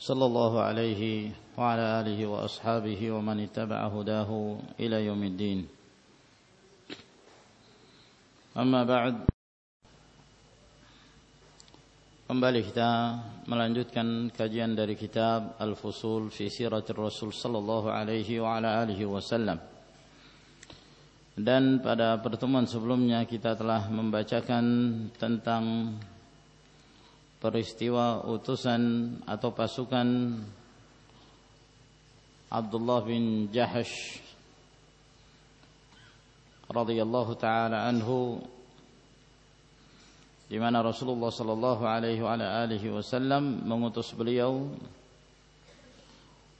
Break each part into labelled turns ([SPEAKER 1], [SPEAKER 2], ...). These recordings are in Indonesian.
[SPEAKER 1] صلى الله عليه وعلى آله وأصحابه ومن اتبع هداه إلى يوم الدين أما بعد Kembali kita melanjutkan kajian dari kitab Al-Fusul fi Siratir Rasul sallallahu alaihi wa ala alihi wasallam. Dan pada pertemuan sebelumnya kita telah membacakan tentang peristiwa utusan atau pasukan Abdullah bin Jahash radhiyallahu taala anhu di mana Rasulullah sallallahu alaihi wasallam mengutus beliau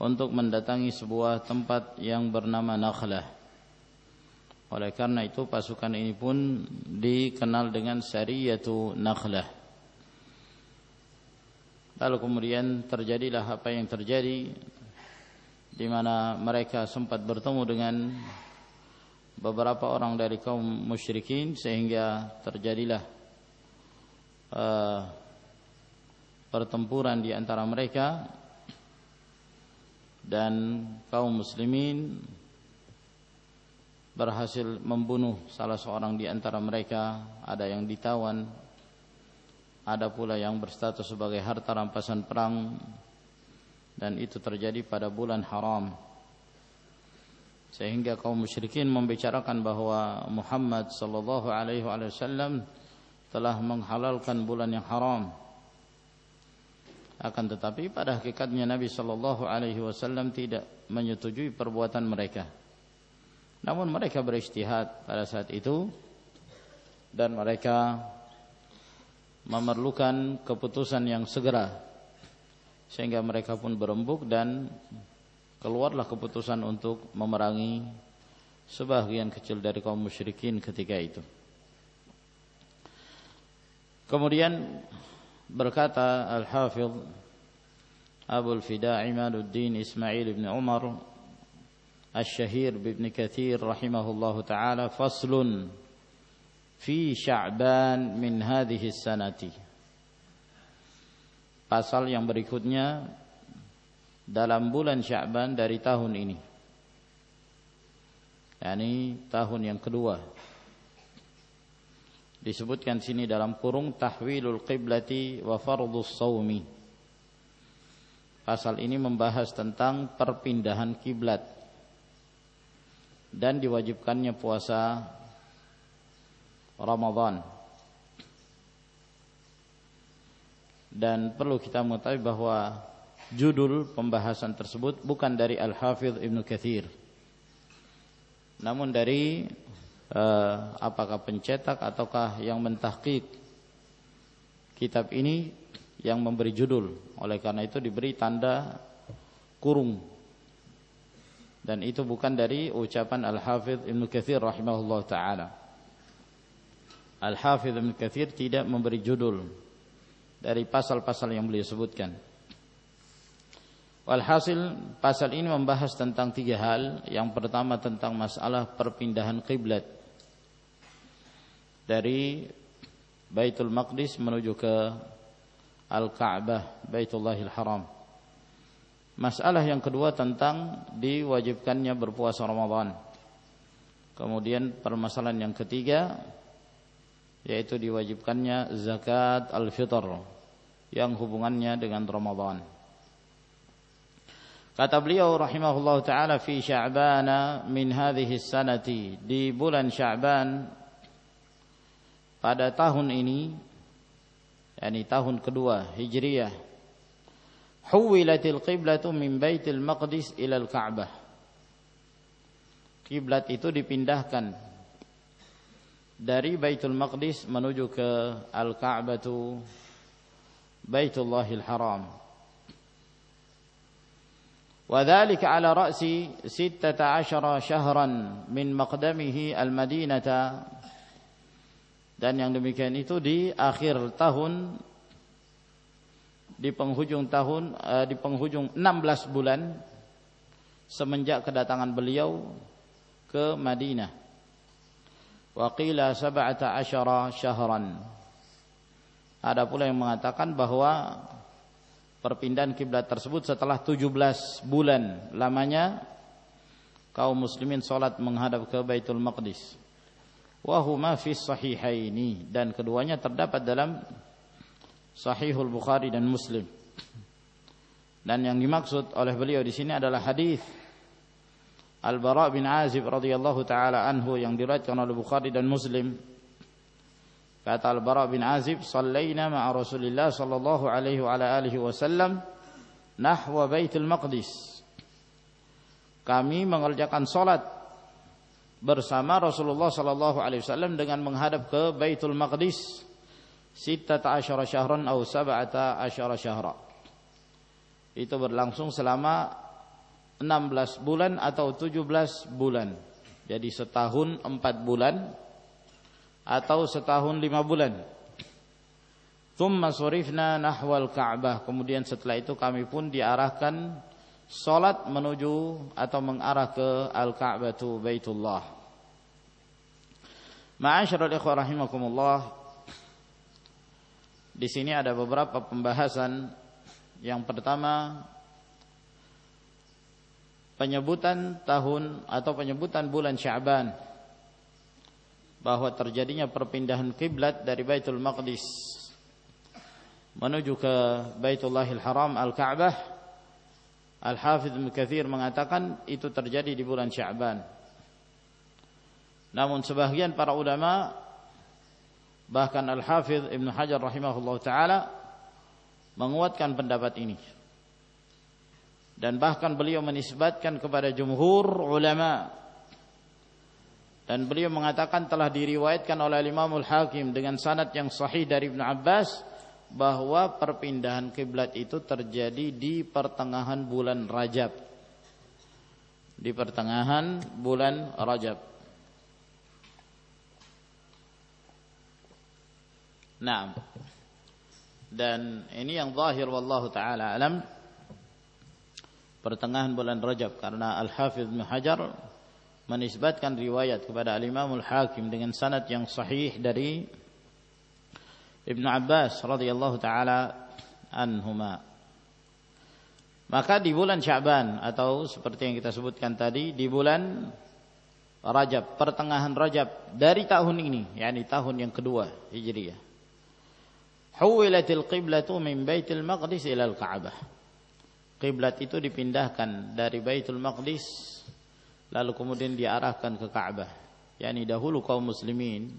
[SPEAKER 1] untuk mendatangi sebuah tempat yang bernama Nakhlah. Oleh karena itu pasukan ini pun dikenal dengan Sariyatu Nakhlah. Lalu kemudian terjadilah apa yang terjadi di mana mereka sempat bertemu dengan beberapa orang dari kaum musyrikin sehingga terjadilah uh, pertempuran di antara mereka dan kaum muslimin berhasil membunuh salah seorang di antara mereka. Ada yang ditawan ada pula yang berstatus sebagai harta rampasan perang dan itu terjadi pada bulan haram. Sehingga kaum musyrikin membicarakan bahwa Muhammad sallallahu alaihi wasallam telah menghalalkan bulan yang haram. Akan tetapi pada hakikatnya Nabi sallallahu alaihi wasallam tidak menyetujui perbuatan mereka. Namun mereka beristihad pada saat itu dan mereka memerlukan keputusan yang segera sehingga mereka pun berembuk dan keluarlah keputusan untuk memerangi sebagian kecil dari kaum musyrikin ketika itu. Kemudian berkata Al-Hafidh Abu Al-Fida Imaduddin Ismail bin Umar Al-Shahir bin Kathir rahimahullahu taala faslun fi Sya'ban min hadhihi sanati. Pasal yang berikutnya dalam bulan Sya'ban dari tahun ini. Yani tahun yang kedua. Disebutkan sini dalam kurung tahwilul qiblati wa fardhus saumi. Pasal ini membahas tentang perpindahan kiblat dan diwajibkannya puasa Ramadan. Dan perlu kita mengetahui bahwa judul pembahasan tersebut bukan dari Al-Hafidh Ibn Kathir. Namun dari uh, apakah pencetak ataukah yang mentahqiq kitab ini yang memberi judul. Oleh karena itu diberi tanda kurung. Dan itu bukan dari ucapan Al-Hafidh Ibn Kathir rahimahullah ta'ala. Al-Hafidh Ibn Kathir tidak memberi judul dari pasal-pasal yang beliau sebutkan. Walhasil pasal ini membahas tentang tiga hal. Yang pertama tentang masalah perpindahan kiblat dari Baitul Maqdis menuju ke Al-Ka'bah, Baitullahil Haram. Masalah yang kedua tentang diwajibkannya berpuasa Ramadan. Kemudian permasalahan yang ketiga yaitu diwajibkannya zakat al-fitr yang hubungannya dengan Ramadan. Kata beliau rahimahullah taala fi Sya'ban min hadhihi sanati di bulan Sya'ban pada tahun ini yakni tahun kedua Hijriyah huwilatil qiblatu min Baitul Maqdis ila al-Ka'bah Kiblat itu dipindahkan dari Baitul Maqdis menuju ke Al-Ka'batu Baitullahil Haram. وذلك على رأس ستة عشر شهرا من مقدمه المدينة dan yang demikian itu di akhir tahun di penghujung tahun uh, di penghujung 16 bulan semenjak kedatangan beliau ke Madinah. Wa qila sab'ata asyara syahran. Ada pula yang mengatakan bahwa perpindahan kiblat tersebut setelah 17 bulan lamanya kaum muslimin salat menghadap ke Baitul Maqdis. Wa huma fi sahihaini dan keduanya terdapat dalam Sahihul Bukhari dan Muslim. Dan yang dimaksud oleh beliau di sini adalah hadis Al-Bara bin Azib radhiyallahu taala anhu yang diriwayatkan oleh Bukhari dan Muslim. Kata Al-Bara bin Azib, "Shallaina ma'a Rasulillah sallallahu alaihi wa alihi wasallam nahwa Baitul Maqdis." Kami mengerjakan salat bersama Rasulullah sallallahu alaihi wasallam dengan menghadap ke Baitul Maqdis sittata asyara syahran atau sab'ata asyara syahra. Itu berlangsung selama 16 bulan atau 17 bulan. Jadi setahun 4 bulan atau setahun 5 bulan. Thumma surifna nahwal Ka'bah. Kemudian setelah itu kami pun diarahkan salat menuju atau mengarah ke Al-Ka'bah Baitullah. Ma'asyiral ikhwah rahimakumullah. Di sini ada beberapa pembahasan. Yang pertama penyebutan tahun atau penyebutan bulan Sya'ban bahwa terjadinya perpindahan kiblat dari Baitul Maqdis menuju ke Baitullahil Haram Al-Ka'bah Al-Hafidh Mukathir mengatakan itu terjadi di bulan Sya'ban namun sebagian para ulama Bahkan Al-Hafidh Ibn Hajar rahimahullah ta'ala menguatkan pendapat ini. Dan bahkan beliau menisbatkan kepada jumhur ulama. Dan beliau mengatakan telah diriwayatkan oleh Imamul Hakim dengan sanad yang sahih dari Ibn Abbas bahwa perpindahan kiblat itu terjadi di pertengahan bulan Rajab. Di pertengahan bulan Rajab. Nah, dan ini yang zahir wallahu taala alam pertengahan bulan Rajab karena Al-Hafidz Ibnu Hajar menisbatkan riwayat kepada Al-Imam Al-Hakim dengan sanad yang sahih dari Ibnu Abbas radhiyallahu taala anhuma. Maka di bulan Sya'ban atau seperti yang kita sebutkan tadi di bulan Rajab, pertengahan Rajab dari tahun ini, yakni tahun yang kedua Hijriah. Huwilatil qiblatu min Baitul Maqdis ila Al-Ka'bah. Qiblat itu dipindahkan dari Baitul Maqdis lalu kemudian diarahkan ke Ka'bah. Yani dahulu kaum muslimin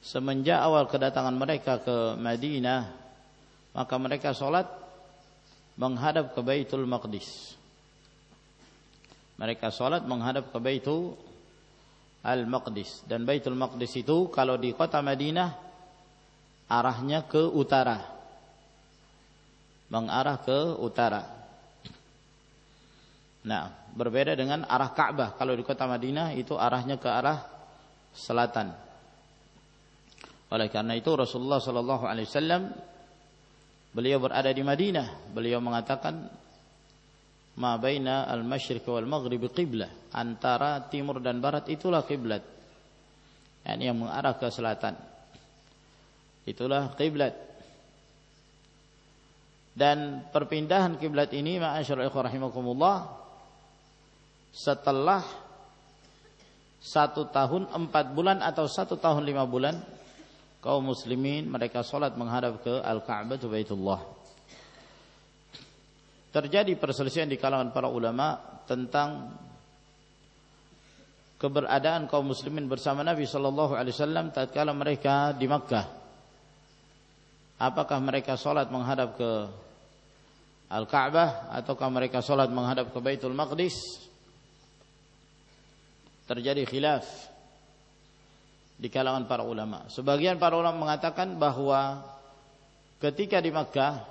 [SPEAKER 1] semenjak awal kedatangan mereka ke Madinah maka mereka salat menghadap ke Baitul Maqdis. Mereka salat menghadap ke Baitul Al-Maqdis dan Baitul Maqdis itu kalau di kota Madinah arahnya ke utara. Mengarah ke utara. Nah, berbeda dengan arah Ka'bah. Kalau di kota Madinah itu arahnya ke arah selatan. Oleh karena itu Rasulullah sallallahu alaihi wasallam beliau berada di Madinah, beliau mengatakan ma baina al-masyriq wal maghrib qiblah. Antara timur dan barat itulah kiblat. Yani yang mengarah ke selatan. Itulah kiblat. Dan perpindahan kiblat ini ma'asyarul ikhwah rahimakumullah setelah satu tahun empat bulan atau satu tahun lima bulan kaum muslimin mereka sholat menghadap ke Al-Ka'bah Baitullah. Terjadi perselisihan di kalangan para ulama tentang keberadaan kaum muslimin bersama Nabi sallallahu alaihi wasallam tatkala mereka di Makkah apakah mereka sholat menghadap ke Al-Ka'bah ataukah mereka sholat menghadap ke Baitul Maqdis terjadi khilaf di kalangan para ulama. Sebagian para ulama mengatakan bahwa ketika di Makkah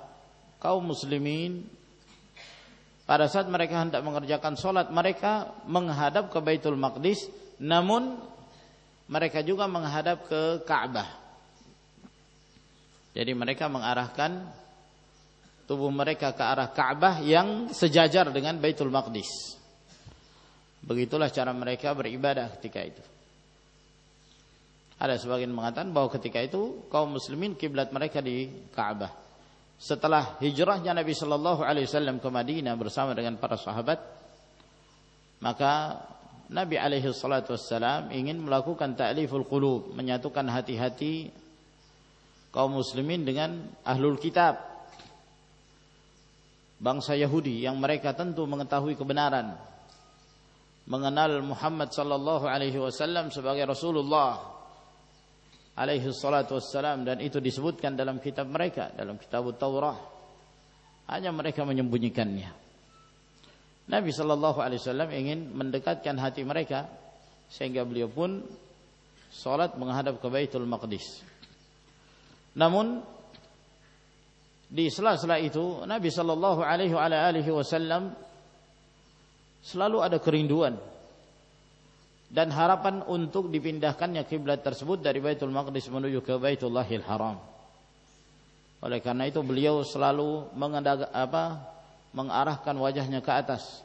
[SPEAKER 1] kaum muslimin pada saat mereka hendak mengerjakan solat mereka menghadap ke Baitul Maqdis namun mereka juga menghadap ke Ka'bah. Jadi mereka mengarahkan tubuh mereka ke arah Ka'bah yang sejajar dengan Baitul Maqdis begitulah cara mereka beribadah ketika itu. Ada sebagian mengatakan bahwa ketika itu kaum muslimin kiblat mereka di Ka'bah. Setelah hijrahnya Nabi Shallallahu Alaihi Wasallam ke Madinah bersama dengan para sahabat, maka Nabi Alaihi Wasallam ingin melakukan ta'liful qulub, menyatukan hati-hati kaum muslimin dengan ahlul kitab, bangsa Yahudi yang mereka tentu mengetahui kebenaran, mengenal Muhammad Sallallahu Alaihi Wasallam sebagai Rasulullah alaihi salatu wassalam dan itu disebutkan dalam kitab mereka dalam kitab Taurat hanya mereka menyembunyikannya. Nabi sallallahu alaihi wasallam ingin mendekatkan hati mereka sehingga beliau pun salat menghadap ke Baitul Maqdis. Namun di sela-sela itu Nabi sallallahu alaihi wasallam selalu ada kerinduan dan harapan untuk dipindahkannya kiblat tersebut dari Baitul Maqdis menuju ke Baitullahil Haram. Oleh karena itu beliau selalu apa, mengarahkan wajahnya ke atas.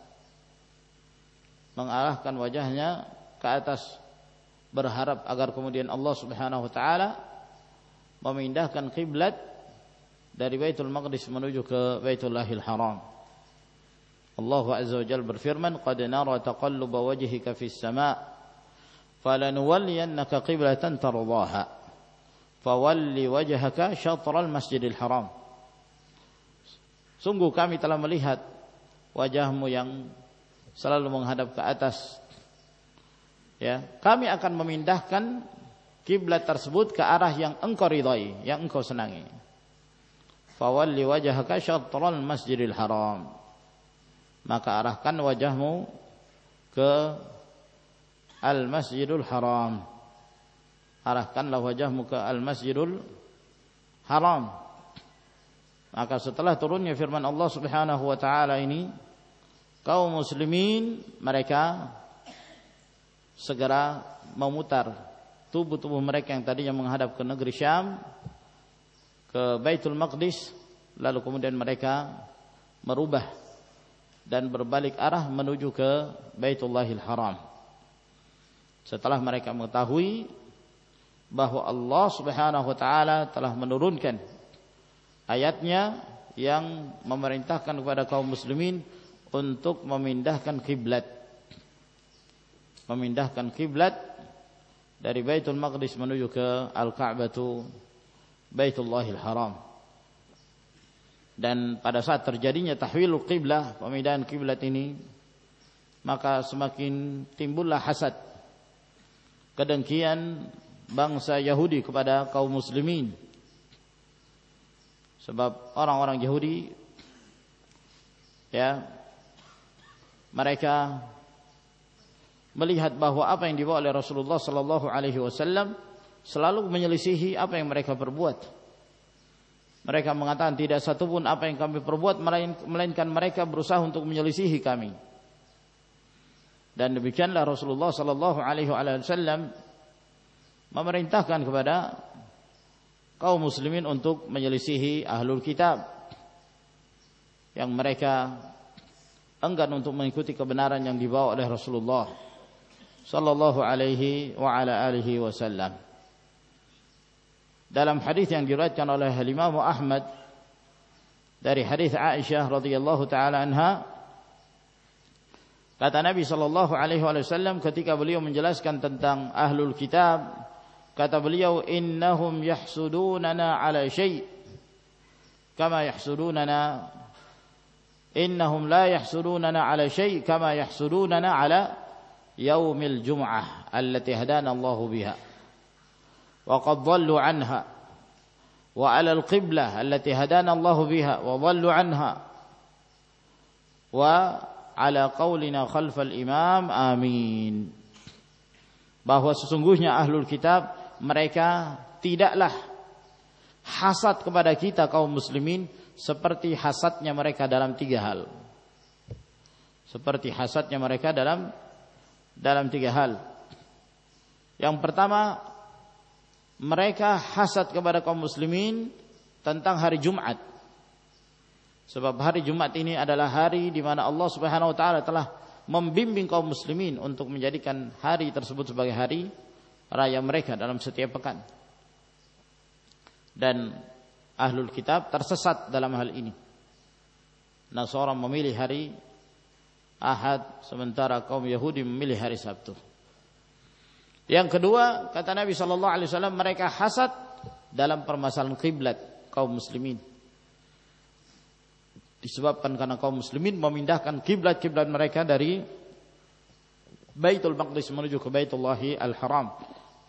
[SPEAKER 1] Mengarahkan wajahnya ke atas berharap agar kemudian Allah Subhanahu wa taala memindahkan kiblat dari Baitul Maqdis menuju ke Baitullahil Haram. Allah Azza wa Jalla berfirman qad nara taqalluba wajhika fis sama' falanuwalliyannaka qiblatan tardaha fawalli wajhaka syatral masjidil haram. Sungguh kami telah melihat wajahmu yang selalu menghadap ke atas. Ya kami akan memindahkan kiblat tersebut ke arah yang engkau ridhai, yang engkau senangi. Fawalli wajhaka syatral masjidil haram. Maka arahkan wajahmu ke Al-Masjidul Haram. Arahkanlah wajahmu ke Al-Masjidul Haram. Maka setelah turunnya firman Allah Subhanahu wa taala ini, kaum muslimin mereka segera memutar tubuh-tubuh mereka yang tadinya menghadap ke negeri Syam ke Baitul Maqdis lalu kemudian mereka merubah dan berbalik arah menuju ke Baitullahil Haram. Setelah mereka mengetahui bahwa Allah Subhanahu wa taala telah menurunkan ayatnya yang memerintahkan kepada kaum muslimin untuk memindahkan kiblat. Memindahkan kiblat dari Baitul Maqdis menuju ke Al-Ka'bah Baitullahil Haram dan pada saat terjadinya tahwilul qiblah pemindahan kiblat ini maka semakin timbullah hasad kedengkian bangsa Yahudi kepada kaum muslimin sebab orang-orang Yahudi ya mereka melihat bahwa apa yang dibawa oleh Rasulullah sallallahu alaihi wasallam selalu menyelisihi apa yang mereka perbuat. Mereka mengatakan tidak satu pun apa yang kami perbuat melainkan mereka berusaha untuk menyelisihi kami. Dan demikianlah Rasulullah sallallahu alaihi wasallam memerintahkan kepada kaum muslimin untuk menyelisihi ahlul kitab yang mereka enggan untuk mengikuti kebenaran yang dibawa oleh Rasulullah sallallahu alaihi wa ala alihi wasallam. Dalam hadis yang diriwayatkan oleh Imam Ahmad dari hadis Aisyah radhiyallahu taala anha Kata Nabi sallallahu alaihi wasallam ketika beliau menjelaskan tentang ahlul kitab, kata beliau innahum yahsudunana ala syai' kama yahsudunana innahum la yahsudunana ala syai' kama yahsudunana ala yaumil jum'ah allati hadana Allah biha wa ala al-qiblah allati hadana Allah biha wa dhallu anha wa ala qaulina khalfal imam amin bahwa sesungguhnya ahlul kitab mereka tidaklah hasad kepada kita kaum muslimin seperti hasadnya mereka dalam tiga hal seperti hasadnya mereka dalam dalam tiga hal. Yang pertama, mereka hasad kepada kaum muslimin tentang hari Jumat. Sebab hari Jumat ini adalah hari di mana Allah Subhanahu wa taala telah membimbing kaum muslimin untuk menjadikan hari tersebut sebagai hari raya mereka dalam setiap pekan. Dan ahlul kitab tersesat dalam hal ini. Nasara memilih hari Ahad sementara kaum Yahudi memilih hari Sabtu. Yang kedua, kata Nabi sallallahu alaihi wasallam mereka hasad dalam permasalahan kiblat kaum muslimin. Disebabkan karena kaum muslimin memindahkan kiblat-kiblat mereka dari Baitul Maqdis menuju ke Baitullahi Al-Haram.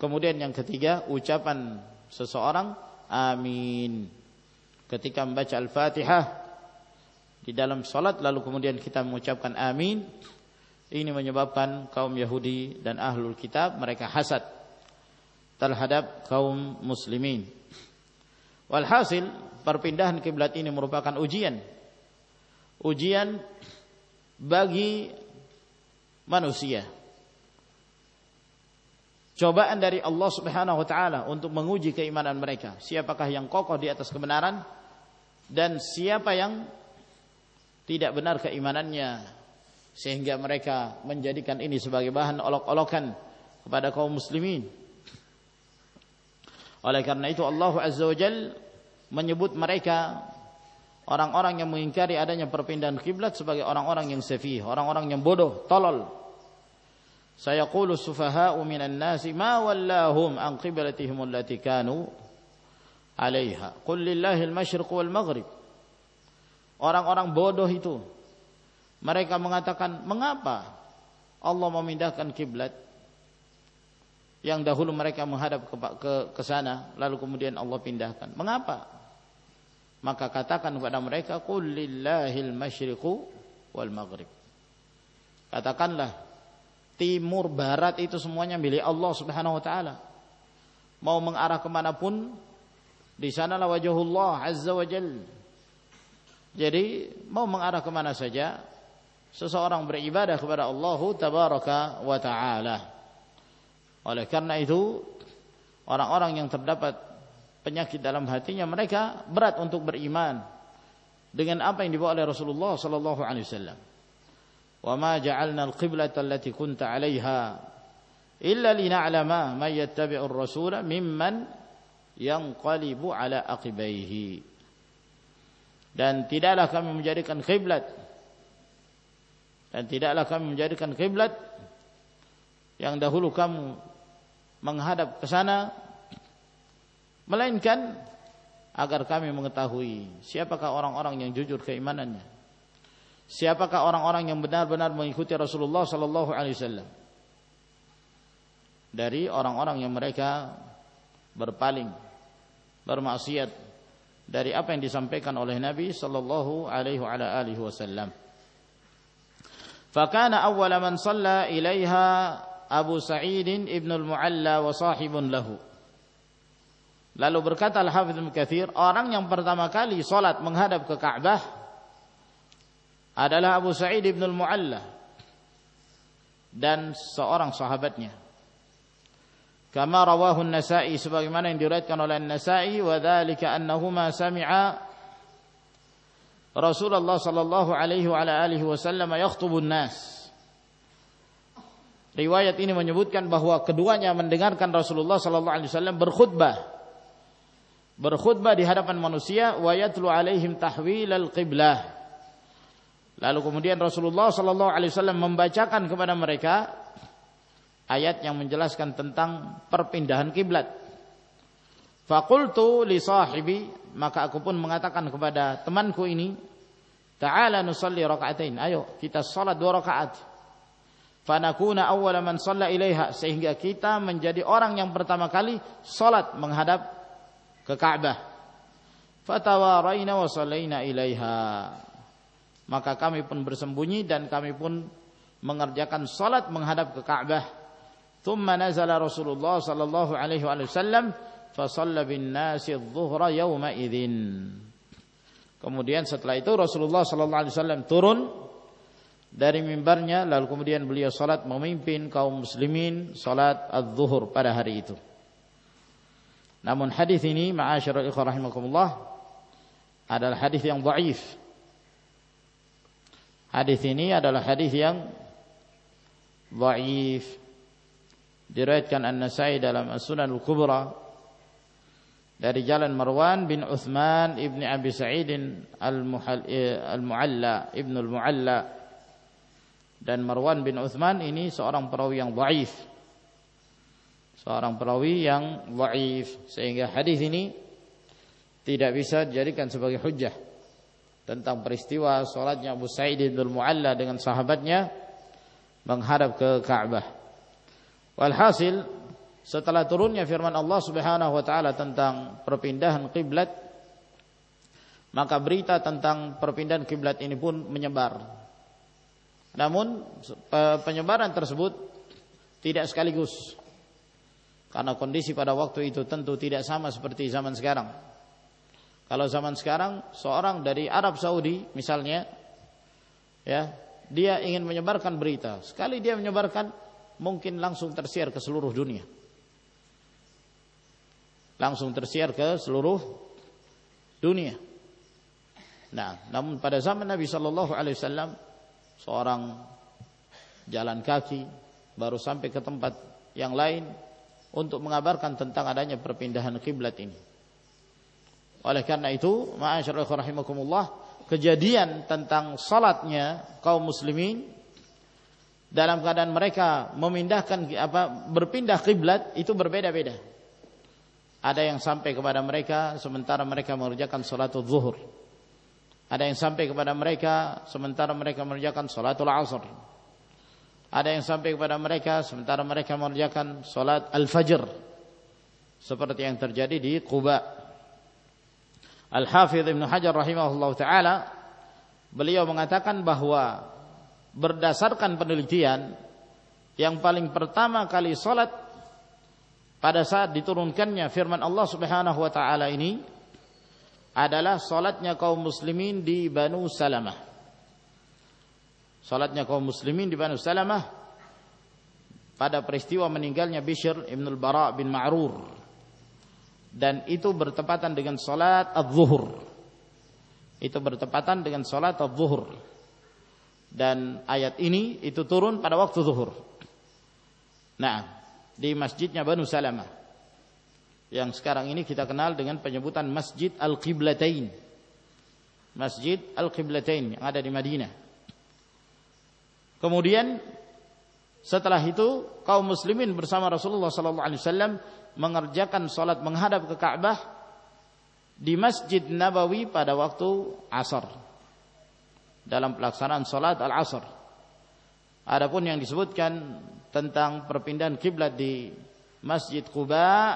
[SPEAKER 1] Kemudian yang ketiga, ucapan seseorang amin ketika membaca Al-Fatihah di dalam salat lalu kemudian kita mengucapkan amin ini menyebabkan kaum Yahudi dan ahlul kitab mereka hasad terhadap kaum muslimin. Walhasil perpindahan kiblat ini merupakan ujian. Ujian bagi manusia. Cobaan dari Allah Subhanahu wa taala untuk menguji keimanan mereka. Siapakah yang kokoh di atas kebenaran dan siapa yang tidak benar keimanannya sehingga mereka menjadikan ini sebagai bahan olok-olokan kepada kaum muslimin. Oleh karena itu Allah Azza wa Jal menyebut mereka orang-orang yang mengingkari adanya perpindahan kiblat sebagai orang-orang yang sefih, orang-orang yang bodoh, tolol. Sayaqulu sufaha'u minan nasi ma wallahum an qiblatihim allati kanu 'alaiha. Qul lillahi al-masyriq wal maghrib. Orang-orang bodoh itu mereka mengatakan, "Mengapa Allah memindahkan kiblat yang dahulu mereka menghadap ke, ke ke sana lalu kemudian Allah pindahkan? Mengapa?" Maka katakan kepada mereka, "Qul lillahil wal maghrib." Katakanlah, timur barat itu semuanya milik Allah Subhanahu wa taala. Mau mengarah ke mana pun di sanalah wajahullah azza wa. Jadi mau mengarah ke mana saja seseorang beribadah kepada Allah tabaraka wa taala. Oleh karena itu orang-orang yang terdapat penyakit dalam hatinya mereka berat untuk beriman dengan apa yang dibawa oleh Rasulullah sallallahu alaihi wasallam. Wa ma ja'alna al-qiblata allati kunta 'alaiha illa lina'lama man yattabi'u ar-rasula mimman yanqalibu ala aqibaihi. Dan tidaklah kami menjadikan kiblat dan tidaklah kami menjadikan kiblat yang dahulu kamu menghadap ke sana melainkan agar kami mengetahui siapakah orang-orang yang jujur keimanannya. Siapakah orang-orang yang benar-benar mengikuti Rasulullah sallallahu alaihi wasallam? Dari orang-orang yang mereka berpaling bermaksiat dari apa yang disampaikan oleh Nabi sallallahu alaihi wasallam Fakana awwala man salla ilaiha Abu Sa'id ibn al-Mu'alla wa sahibun lahu. Lalu berkata Al-Hafidh orang yang pertama kali solat menghadap ke Ka'bah adalah Abu Sa'id ibn al-Mu'alla dan seorang sahabatnya. Kama rawahu nasai sebagaimana yang diriwayatkan oleh An-Nasa'i wa dzalika annahuma sami'a Rasulullah sallallahu alaihi wa alihi wasallam yakhtubun nas. Riwayat ini menyebutkan bahwa keduanya mendengarkan Rasulullah sallallahu alaihi wasallam berkhutbah. Berkhutbah di hadapan manusia wa yatlu alaihim tahwil al-qiblah. Lalu kemudian Rasulullah sallallahu alaihi wasallam membacakan kepada mereka ayat yang menjelaskan tentang perpindahan kiblat. Fakultu li sahibi maka aku pun mengatakan kepada temanku ini Ta'ala nusalli raka'atain. Ayo kita salat dua rakaat. Fanakuna awwala man shalla ilaiha sehingga kita menjadi orang yang pertama kali salat menghadap ke Ka'bah. Fatawaraina wa sallaina ilaiha. Maka kami pun bersembunyi dan kami pun mengerjakan salat menghadap ke Ka'bah. Thumma nazala Rasulullah sallallahu alaihi wasallam fa shalla bin nasi adh-dhuhra yawma idzin. Kemudian setelah itu Rasulullah sallallahu alaihi wasallam turun dari mimbarnya lalu kemudian beliau salat memimpin kaum muslimin salat az-zuhur pada hari itu. Namun hadis ini ma'asyiral ikhwah rahimakumullah adalah hadis yang dhaif. Hadis ini adalah hadis yang dhaif. Diriwayatkan An-Nasai dalam As-Sunan Al-Kubra dari jalan Marwan bin Uthman ibni Abi Sa'id Al-Mu'alla ibn Al-Mu'alla dan Marwan bin Uthman ini seorang perawi yang dhaif. Seorang perawi yang dhaif. Sehingga hadis ini tidak bisa dijadikan sebagai hujjah tentang peristiwa salatnya Abu Sa'id bin Mu'alla dengan sahabatnya menghadap ke Ka'bah. Walhasil setelah turunnya firman Allah Subhanahu wa taala tentang perpindahan kiblat maka berita tentang perpindahan kiblat ini pun menyebar. Namun penyebaran tersebut tidak sekaligus karena kondisi pada waktu itu tentu tidak sama seperti zaman sekarang. Kalau zaman sekarang seorang dari Arab Saudi misalnya ya, dia ingin menyebarkan berita. Sekali dia menyebarkan mungkin langsung tersiar ke seluruh dunia. Langsung tersiar ke seluruh dunia. Nah, namun pada zaman Nabi Shallallahu alaihi wasallam seorang jalan kaki baru sampai ke tempat yang lain untuk mengabarkan tentang adanya perpindahan kiblat ini. Oleh karena itu, ma'asyiral rahimakumullah, kejadian tentang salatnya kaum muslimin dalam keadaan mereka memindahkan apa berpindah kiblat itu berbeda-beda. Ada yang sampai kepada mereka sementara mereka mengerjakan salatul zuhur. Ada yang sampai kepada mereka sementara mereka mengerjakan salatul asr. Ada yang sampai kepada mereka sementara mereka mengerjakan solat al-fajr. Seperti yang terjadi di Quba. Al-Hafidh Ibn Hajar rahimahullah ta'ala beliau mengatakan bahwa berdasarkan penelitian yang paling pertama kali solat pada saat diturunkannya firman Allah Subhanahu wa taala ini adalah solatnya kaum muslimin di Banu Salamah. Salatnya kaum muslimin di Banu Salamah pada peristiwa meninggalnya Bishr ibn al-Bara bin Ma'rur. Dan itu bertepatan dengan salat az-zuhur. Itu bertepatan dengan salat az-zuhur. Dan ayat ini itu turun pada waktu zuhur. Nah di masjidnya Banu Salamah. Yang sekarang ini kita kenal dengan penyebutan Masjid Al-Qiblatain. Masjid Al-Qiblatain yang ada di Madinah. Kemudian setelah itu kaum muslimin bersama Rasulullah sallallahu alaihi wasallam mengerjakan salat menghadap ke Ka'bah di Masjid Nabawi pada waktu asar. Dalam pelaksanaan salat al-asr. Adapun yang disebutkan tentang perpindahan kiblat di Masjid Quba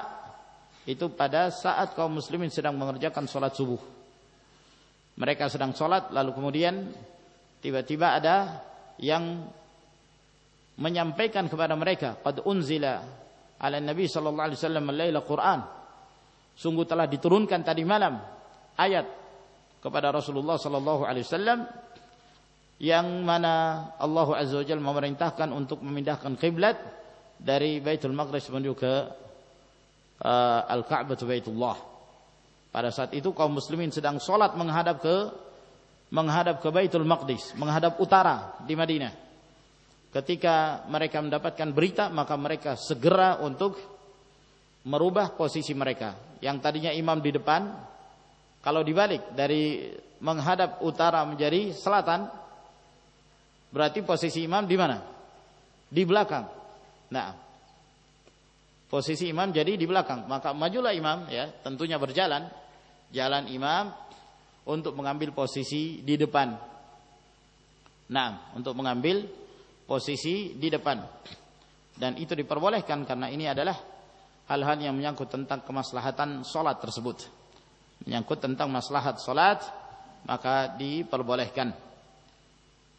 [SPEAKER 1] itu pada saat kaum muslimin sedang mengerjakan salat subuh. Mereka sedang salat lalu kemudian tiba-tiba ada yang menyampaikan kepada mereka qad unzila ala nabi sallallahu alaihi wasallam laila Quran sungguh telah diturunkan tadi malam ayat kepada Rasulullah sallallahu alaihi wasallam yang mana Allah azza wajalla memerintahkan untuk memindahkan kiblat dari Baitul Maqdis menuju ke uh, Al-Ka'bah Baitullah pada saat itu kaum muslimin sedang sholat menghadap ke menghadap ke Baitul Maqdis, menghadap utara di Madinah. Ketika mereka mendapatkan berita, maka mereka segera untuk merubah posisi mereka. Yang tadinya imam di depan, kalau dibalik dari menghadap utara menjadi selatan, berarti posisi imam di mana? Di belakang. Nah, posisi imam jadi di belakang. Maka majulah imam, ya, tentunya berjalan. Jalan imam untuk mengambil posisi di depan. Nah, untuk mengambil posisi di depan. Dan itu diperbolehkan karena ini adalah hal-hal yang menyangkut tentang kemaslahatan solat tersebut. Menyangkut tentang maslahat solat, maka diperbolehkan.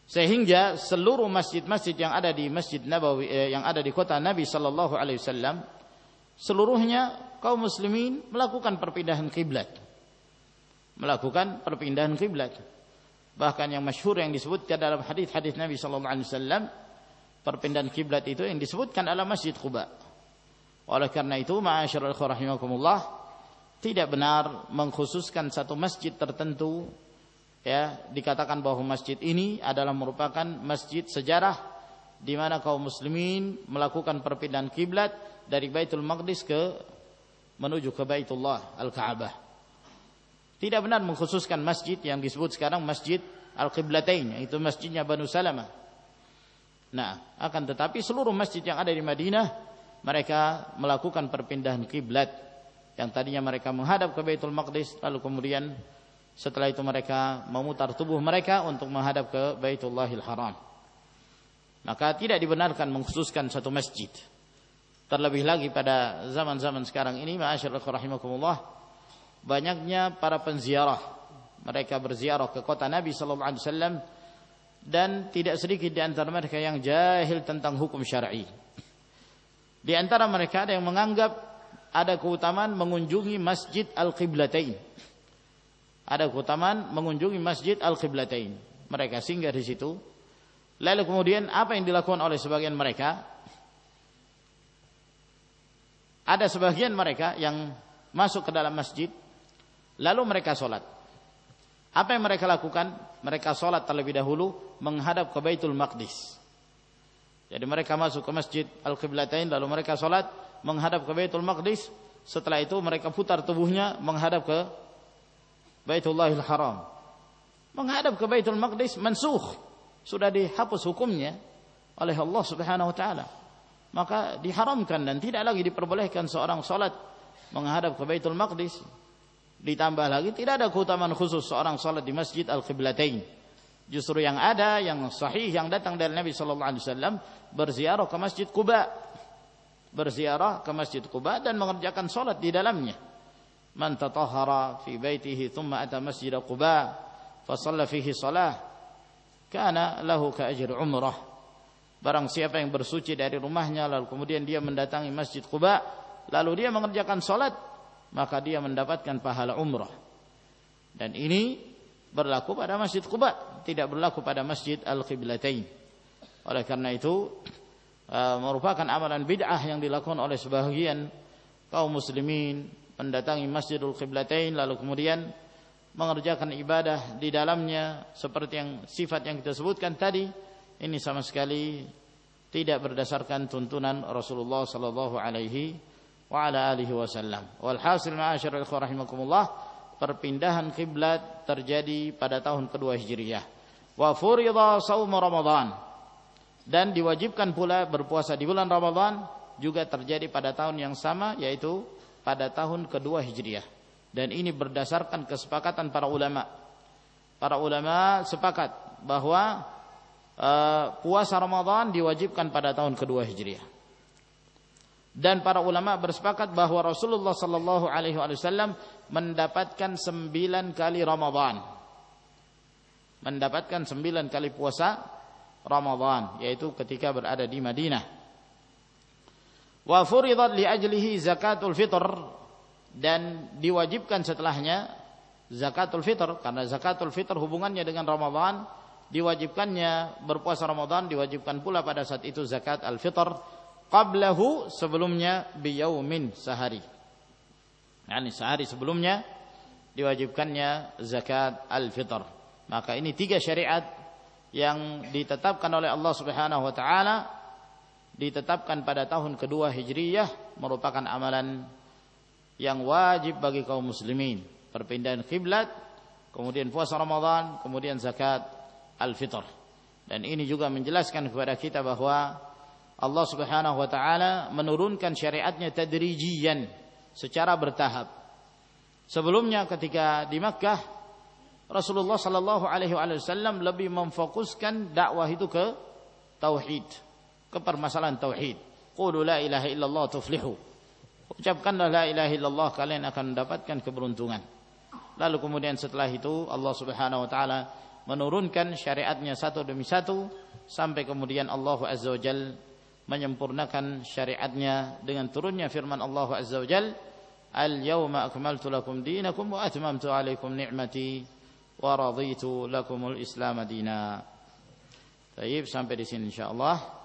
[SPEAKER 1] Sehingga seluruh masjid-masjid yang ada di Masjid Nabawi eh, yang ada di kota Nabi sallallahu alaihi wasallam seluruhnya kaum muslimin melakukan perpindahan kiblat melakukan perpindahan kiblat. Bahkan yang masyhur yang disebutkan dalam hadis-hadis Nabi sallallahu alaihi wasallam perpindahan kiblat itu yang disebutkan adalah Masjid Quba. Oleh karena itu, ma'asyiral rahimakumullah, tidak benar mengkhususkan satu masjid tertentu ya dikatakan bahwa masjid ini adalah merupakan masjid sejarah di mana kaum muslimin melakukan perpindahan kiblat dari Baitul Maqdis ke menuju ke Baitullah Al-Ka'bah. Tidak benar mengkhususkan masjid yang disebut sekarang Masjid Al-Qiblatain, yaitu masjidnya Banu Salamah. Nah, akan tetapi seluruh masjid yang ada di Madinah mereka melakukan perpindahan kiblat yang tadinya mereka menghadap ke Baitul Maqdis lalu kemudian setelah itu mereka memutar tubuh mereka untuk menghadap ke Baitullahil Haram. Maka tidak dibenarkan mengkhususkan satu masjid. Terlebih lagi pada zaman-zaman sekarang ini, ma'asyiral rahimakumullah, banyaknya para penziarah mereka berziarah ke kota Nabi sallallahu alaihi wasallam dan tidak sedikit di antara mereka yang jahil tentang hukum syar'i. Di antara mereka ada yang menganggap ada keutamaan mengunjungi Masjid Al-Qiblatain. Ada keutamaan mengunjungi Masjid Al-Qiblatain. Mereka singgah di situ. Lalu kemudian apa yang dilakukan oleh sebagian mereka? Ada sebagian mereka yang masuk ke dalam masjid Lalu mereka sholat. Apa yang mereka lakukan? Mereka sholat terlebih dahulu menghadap ke Baitul Maqdis. Jadi mereka masuk ke masjid Al-Qiblatain lalu mereka sholat menghadap ke Baitul Maqdis. Setelah itu mereka putar tubuhnya menghadap ke Baitullahil Haram. Menghadap ke Baitul Maqdis mansuh. Sudah dihapus hukumnya oleh Allah Subhanahu wa taala. Maka diharamkan dan tidak lagi diperbolehkan seorang sholat menghadap ke Baitul Maqdis Ditambah lagi tidak ada keutamaan khusus seorang salat di Masjid Al-Qiblatain. Justru yang ada yang sahih yang datang dari Nabi sallallahu alaihi wasallam berziarah ke Masjid Quba. Berziarah ke Masjid Quba dan mengerjakan salat di dalamnya. Man tatahhara fi baitihi thumma ata Masjid Quba fa shalla fihi salah kana lahu ka ajr. Barang siapa yang bersuci dari rumahnya lalu kemudian dia mendatangi Masjid Quba lalu dia mengerjakan salat maka dia mendapatkan pahala umrah. Dan ini berlaku pada Masjid Quba, tidak berlaku pada Masjid Al-Qiblatain. Oleh karena itu uh, merupakan amalan bid'ah yang dilakukan oleh sebagian kaum muslimin mendatangi Masjidul Qiblatain lalu kemudian mengerjakan ibadah di dalamnya seperti yang sifat yang kita sebutkan tadi ini sama sekali tidak berdasarkan tuntunan Rasulullah sallallahu alaihi wa ala alihi wasallam. Walhasil ma'asyiral ikhwah rahimakumullah, perpindahan kiblat terjadi pada tahun kedua Hijriah. Wa furida shaum Ramadan. Dan diwajibkan pula berpuasa di bulan Ramadan juga terjadi pada tahun yang sama yaitu pada tahun kedua Hijriah. Dan ini berdasarkan kesepakatan para ulama. Para ulama sepakat bahwa uh, puasa Ramadan diwajibkan pada tahun kedua Hijriah dan para ulama bersepakat bahwa Rasulullah sallallahu alaihi wasallam mendapatkan sembilan kali Ramadan. Mendapatkan sembilan kali puasa Ramadan, yaitu ketika berada di Madinah. Wa furidat li ajlihi zakatul fitr dan diwajibkan setelahnya zakatul fitr karena zakatul fitr hubungannya dengan Ramadan diwajibkannya berpuasa Ramadan diwajibkan pula pada saat itu zakat al-fitr qablahu sebelumnya biyaumin sehari. Yani sehari sebelumnya diwajibkannya zakat al-fitr. Maka ini tiga syariat yang ditetapkan oleh Allah Subhanahu wa taala ditetapkan pada tahun kedua Hijriyah merupakan amalan yang wajib bagi kaum muslimin. Perpindahan kiblat, kemudian puasa Ramadan, kemudian zakat al-fitr. Dan ini juga menjelaskan kepada kita bahwa Allah Subhanahu wa taala menurunkan syariatnya tadrijian secara bertahap. Sebelumnya ketika di Makkah Rasulullah sallallahu alaihi wasallam lebih memfokuskan dakwah itu ke tauhid, ke permasalahan tauhid. Qulu la ilaha illallah tuflihu. Ucapkanlah la ilaha illallah kalian akan mendapatkan keberuntungan. Lalu kemudian setelah itu Allah Subhanahu wa taala menurunkan syariatnya satu demi satu sampai kemudian Allah Azza wa Jal menyempurnakan syariatnya dengan turunnya firman Allah Azza wa Jal Al-yawma akmaltu lakum dinakum wa atmamtu alaikum ni'mati wa raditu lakumul islam dina. Baik, sampai di sini insyaallah.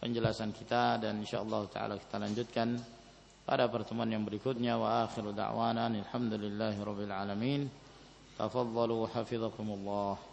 [SPEAKER 1] Penjelasan kita dan insyaallah taala kita lanjutkan pada pertemuan yang berikutnya. Wa akhiru da'wana alhamdulillahi rabbil alamin. Tafaddalu hafizakumullah